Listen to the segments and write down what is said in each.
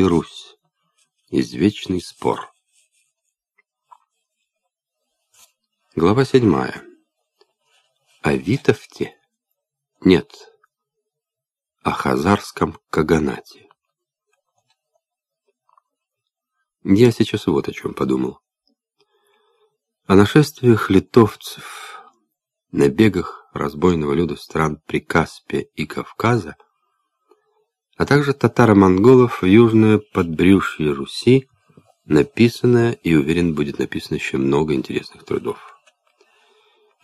и Русь. Извечный спор. Глава седьмая. О Витовте? Нет. О Хазарском Каганате. Я сейчас вот о чем подумал. О нашествиях литовцев, набегах разбойного люда стран Прикаспия и Кавказа, а также татаро-монголов в южное подбрюшье Руси, написано и, уверен, будет написано еще много интересных трудов.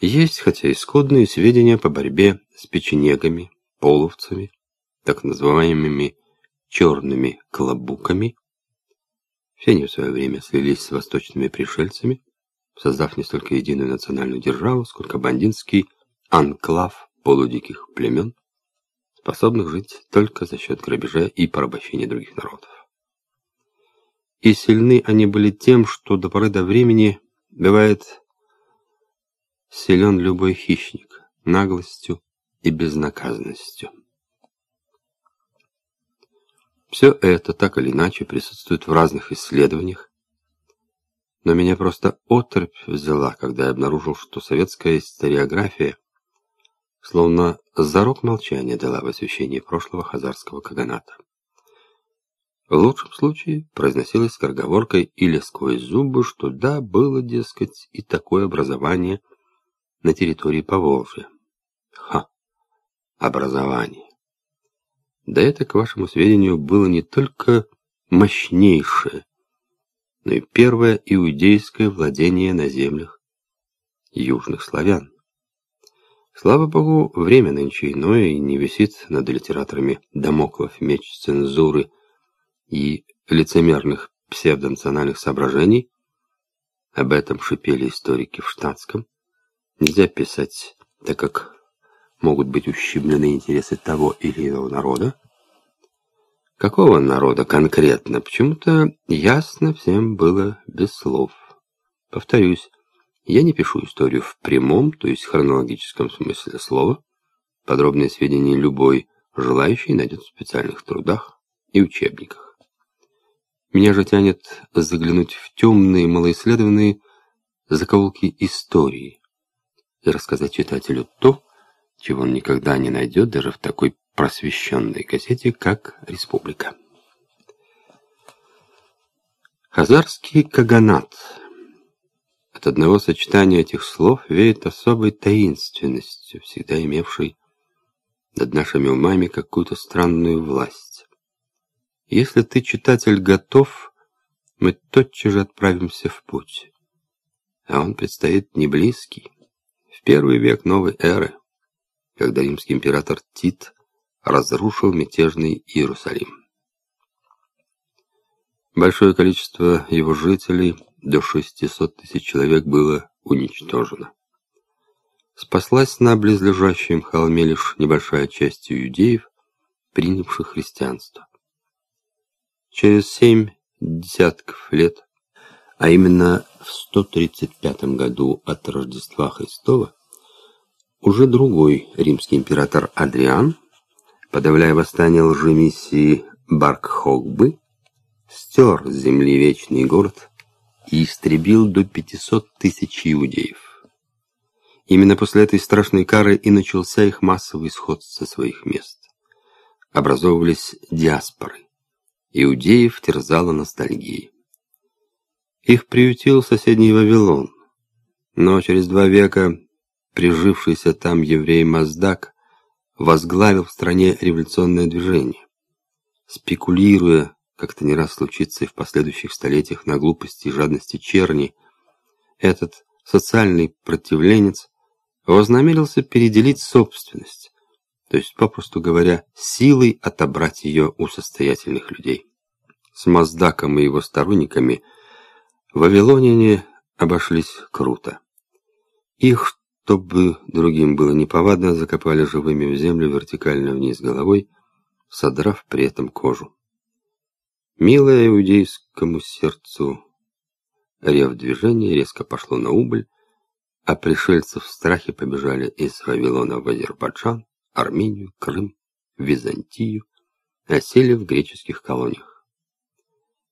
Есть, хотя и скудные сведения по борьбе с печенегами, половцами, так называемыми черными клобуками. Все они в свое время слились с восточными пришельцами, создав не столько единую национальную державу, сколько бандитский анклав полудиких племен, способных жить только за счет грабежа и порабощения других народов. И сильны они были тем, что до поры до времени бывает силен любой хищник наглостью и безнаказанностью. Все это так или иначе присутствует в разных исследованиях, но меня просто отрыбь взяла, когда я обнаружил, что советская историография словно зарок молчания дала в освящении прошлого хазарского каганата. В лучшем случае произносилось скороговоркой или сквозь зубы, что да, было, дескать, и такое образование на территории Поволжья. Ха! Образование. Да это, к вашему сведению, было не только мощнейшее, но и первое иудейское владение на землях южных славян. Слава богу, время нынче иное и не висит над литераторами домоклов меч цензуры и лицемерных псевдонациональных соображений. Об этом шипели историки в штатском. Нельзя писать, так как могут быть ущемлены интересы того или иного народа. Какого народа конкретно? Почему-то ясно всем было без слов. Повторюсь, я не пишу историю в прямом, то есть хронологическом смысле слова. Подробные сведения любой желающий найдет в специальных трудах и учебниках. Меня же тянет заглянуть в темные, малоисследованные закоулки истории и рассказать читателю то, чего он никогда не найдет даже в такой просвещенной газете, как «Республика». Хазарский каганат – от одного сочетания этих слов веет особой таинственностью, всегда имевшей над нашими умами какую-то странную власть. Если ты, читатель, готов, мы тотчас же отправимся в путь. А он предстоит не близкий, в первый век новой эры, когда римский император Тит разрушил мятежный Иерусалим. Большое количество его жителей до 600 тысяч человек было уничтожено. Спаслась на близлежащем холме лишь небольшая часть иудеев, принявших христианство. Через семь десятков лет, а именно в 135 году от Рождества Христова, уже другой римский император Адриан, подавляя восстание лжемиссии Баркхогбы, стер с земли вечный город и истребил до 500 тысяч иудеев. Именно после этой страшной кары и начался их массовый исход со своих мест. Образовывались диаспоры. Иудеев терзала ностальгия. Их приютил соседний Вавилон, но через два века прижившийся там еврей Маздак возглавил в стране революционное движение. Спекулируя как это не раз случится и в последующих столетиях на глупости и жадности черни, этот социальный противленец вознамерился переделить собственность, то есть, попросту говоря, силой отобрать ее у состоятельных людей. С Маздаком и его сторонниками вавилоняне обошлись круто. Их, чтобы другим было неповадно, закопали живыми в землю вертикально вниз головой, содрав при этом кожу. Милое иудейскому сердцу рев движения резко пошло на убыль, а пришельцы в страхе побежали из Вавилона в Азербайджан, Армению, Крым, Византию, осели в греческих колониях.